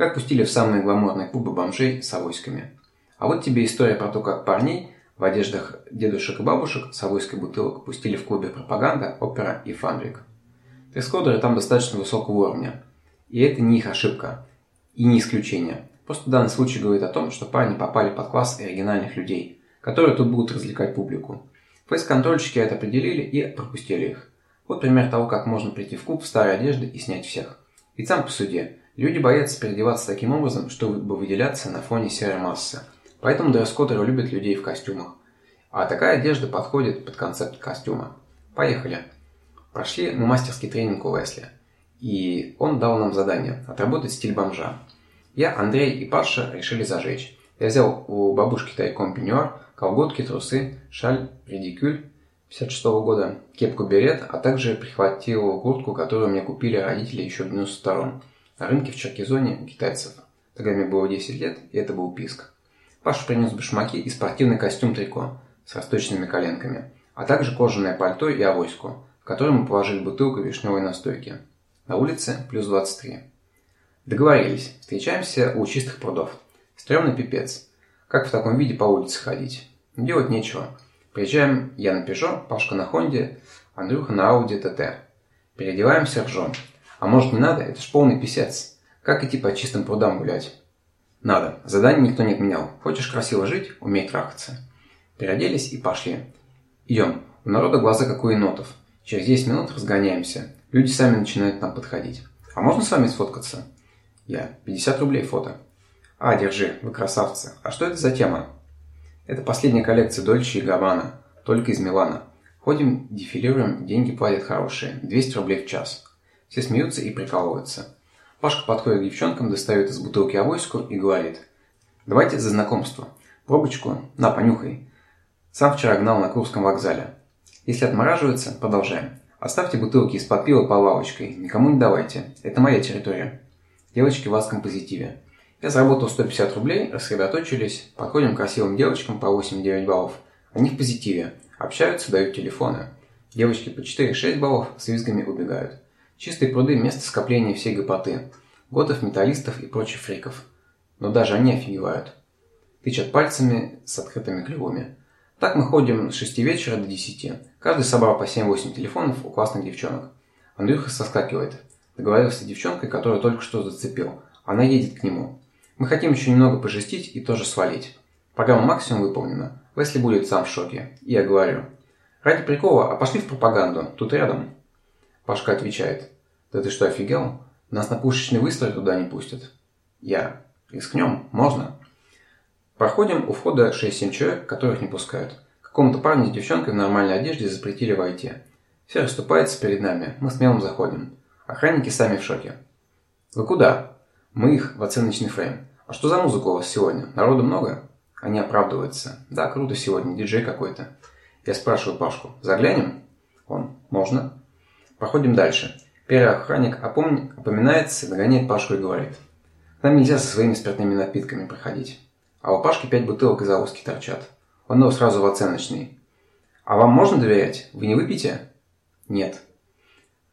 Как пустили в самые гламурные клубы бомжей с авоськами. А вот тебе история про то, как парней в одеждах дедушек и бабушек с авоськой бутылок пустили в клубе пропаганда, опера и фандрик. Дресс-кодеры там достаточно высокого уровня. И это не их ошибка. И не исключение. Просто данный случай говорит о том, что парни попали под класс оригинальных людей, которые тут будут развлекать публику. Фейс-контрольщики это определили и пропустили их. Вот пример того, как можно прийти в клуб в старой одежде и снять всех. Ведь сам по суде, люди боятся переодеваться таким образом, чтобы выделяться на фоне серой массы. Поэтому дресс-кодеры любят людей в костюмах. А такая одежда подходит под концепт костюма. Поехали. Прошли мы мастерский тренинг у Лесли. И он дал нам задание – отработать стиль бомжа. Я, Андрей и Паша решили зажечь. Я взял у бабушки тайком пеньюар, колготки, трусы, шаль, редикюль 56 -го года, кепку-берет, а также прихватил куртку, которую мне купили родители еще в 92 на рынке в Черкизоне у китайцев. Тогда мне было 10 лет, и это был писк. Паша принес башмаки и спортивный костюм трико с расточными коленками, а также кожаное пальто и авоську, в которой мы положили бутылку вишневой настойки. На улице плюс 23. Договорились. Встречаемся у чистых прудов. Стремный пипец. Как в таком виде по улице ходить? Делать нечего. Приезжаем я на Пежо, Пашка на Хонде, Андрюха на Ауди ТТ. Переодеваемся, ржем. А может не надо? Это ж полный писец. Как идти по чистым прудам гулять? Надо. Задание никто не отменял. Хочешь красиво жить? Умей трахаться. Переоделись и пошли. Идем. У народа глаза как у енотов. Через 10 минут разгоняемся. Люди сами начинают нам подходить. А можно с вами сфоткаться? Я. 50 рублей фото. А, держи, вы красавцы. А что это за тема? Это последняя коллекция Дольче и Габбана, только из Милана. Ходим, дефилируем, деньги платят хорошие, 200 рублей в час. Все смеются и прикалываются. Пашка подходит к девчонкам, достает из бутылки авоську и говорит. Давайте за знакомство. Пробочку, на, понюхай. Сам вчера гнал на Курском вокзале. Если отмораживается, продолжаем. Оставьте бутылки из-под пива по лавочкой. Никому не давайте. Это моя территория. Девочки в адском позитиве. Я заработал 150 рублей, рассредоточились, подходим к красивым девочкам по 8-9 баллов. Они в позитиве. Общаются, дают телефоны. Девочки по 4-6 баллов с визгами убегают. Чистые пруды – место скопления всей гопоты. Готов, металлистов и прочих фриков. Но даже они офигевают. Тычат пальцами с открытыми клювами. Так мы ходим с 6 вечера до 10. Каждый собрал по 7-8 телефонов у классных девчонок. Андрюха соскакивает. Договорился с девчонкой, которую только что зацепил. Она едет к нему. Мы хотим еще немного пожестить и тоже свалить. Программа максимум выполнена. Весли будет сам в шоке. И я говорю. Ради прикола, а пошли в пропаганду. Тут рядом. Пашка отвечает. Да ты что, офигел? Нас на пушечный выстрел туда не пустят. Я. Рискнем? Можно? Проходим у входа 6-7 человек, которых не пускают. Какому-то парню с девчонкой в нормальной одежде запретили войти. Все расступаются перед нами, мы смелым заходим. Охранники сами в шоке. «Вы куда?» «Мы их в оценочный фрейм». «А что за музыка у вас сегодня? Народу много?» Они оправдываются. «Да, круто сегодня, диджей какой-то». Я спрашиваю Пашку. «Заглянем?» Он. «Можно». Проходим дальше. Первый охранник опом... опоминается, догоняет Пашку и говорит. «Нам нельзя со своими спиртными напитками проходить». А у Пашки пять бутылок из ауски торчат. Он его сразу в оценочный. А вам можно доверять? Вы не выпьете? Нет.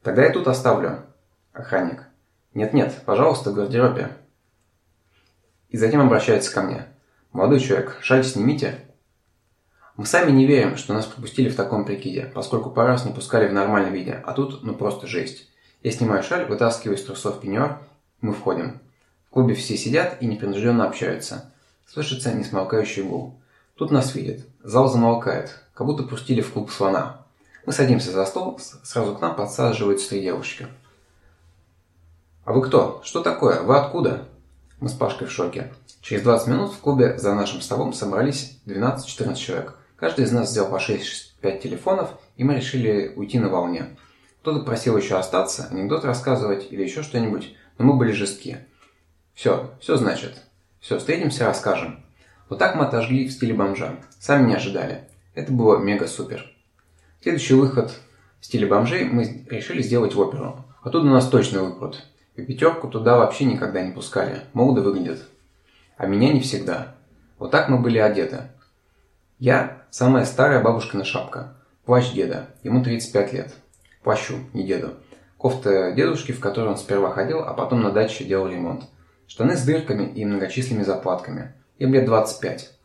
Тогда я тут оставлю. Охранник. Нет-нет, пожалуйста, в гардеробе. И затем обращается ко мне. Молодой человек, шаль снимите. Мы сами не верим, что нас пропустили в таком прикиде, поскольку пару раз не пускали в нормальном виде, а тут ну просто жесть. Я снимаю шаль, вытаскиваю из трусов пеньюар, мы входим. В клубе все сидят и непринужденно общаются. Слышится несмолкающий гул. Тут нас видят. Зал замолкает, как будто пустили в клуб слона. Мы садимся за стол, сразу к нам подсаживаются три девушки. «А вы кто? Что такое? Вы откуда?» Мы с Пашкой в шоке. Через 20 минут в клубе за нашим столом собрались 12-14 человек. Каждый из нас взял по 6-5 телефонов, и мы решили уйти на волне. Кто-то просил еще остаться, анекдот рассказывать или еще что-нибудь, но мы были жестки. Все, все значит. Все, встретимся, расскажем. Вот так мы отожгли в стиле бомжа. Сами не ожидали. Это было мега-супер. Следующий выход в стиле бомжей мы решили сделать в оперу. Оттуда нас точно выпрут. И пятерку туда вообще никогда не пускали. Молодо выглядят. А меня не всегда. Вот так мы были одеты. Я – самая старая бабушкина шапка. Плащ деда. Ему 35 лет. Плащу, не деду. Кофта дедушки, в которой он сперва ходил, а потом на даче делал ремонт. Штаны с дырками и многочисленными заплатками. Им лет 25.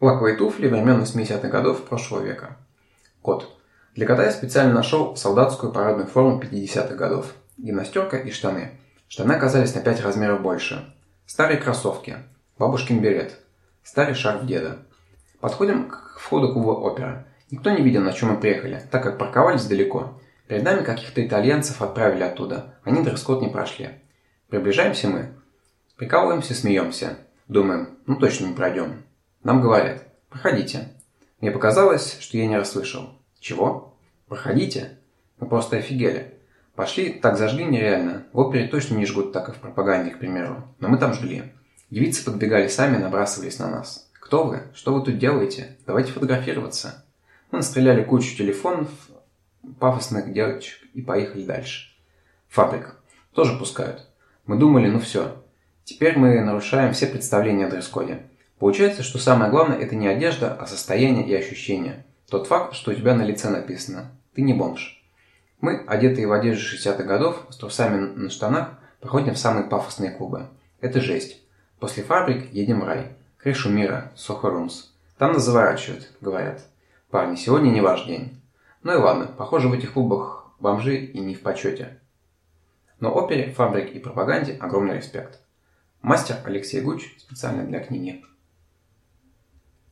Лаковые туфли времен 80-х годов прошлого века. Кот. Для кота я специально нашел солдатскую парадную форму 50-х годов. Гимнастерка и штаны. Штаны оказались на 5 размеров больше. Старые кроссовки. Бабушкин берет. Старый шарф деда. Подходим к входу клуба опера. Никто не видел, на чем мы приехали, так как парковались далеко. Перед нами каких-то итальянцев отправили оттуда. Они дресс-код не прошли. Приближаемся мы. Прикалываемся, смеемся. Думаем, ну точно не пройдем. Нам говорят, проходите. Мне показалось, что я не расслышал. Чего? Проходите? Мы просто офигели. Пошли, так зажгли нереально. В опере точно не жгут так и в пропаганде, к примеру. Но мы там жгли. Девицы подбегали сами, набрасывались на нас. Кто вы? Что вы тут делаете? Давайте фотографироваться. Мы настреляли кучу телефонов, пафосных девочек и поехали дальше. Фабрика. Тоже пускают. Мы думали, ну все. Теперь мы нарушаем все представления о дресс-коде. Получается, что самое главное это не одежда, а состояние и ощущение. Тот факт, что у тебя на лице написано «ты не бомж». Мы, одетые в одежду 60-х годов, с трусами на штанах, проходим в самые пафосные клубы. Это жесть. После фабрик едем в рай. Крышу мира, Сохо Румс. Там нас заворачивают, говорят. Парни, сегодня не ваш день. Ну и ладно, похоже в этих клубах бомжи и не в почете. Но опере, фабрике и пропаганде огромный респект. Мастер Алексей Гуч специально для книги.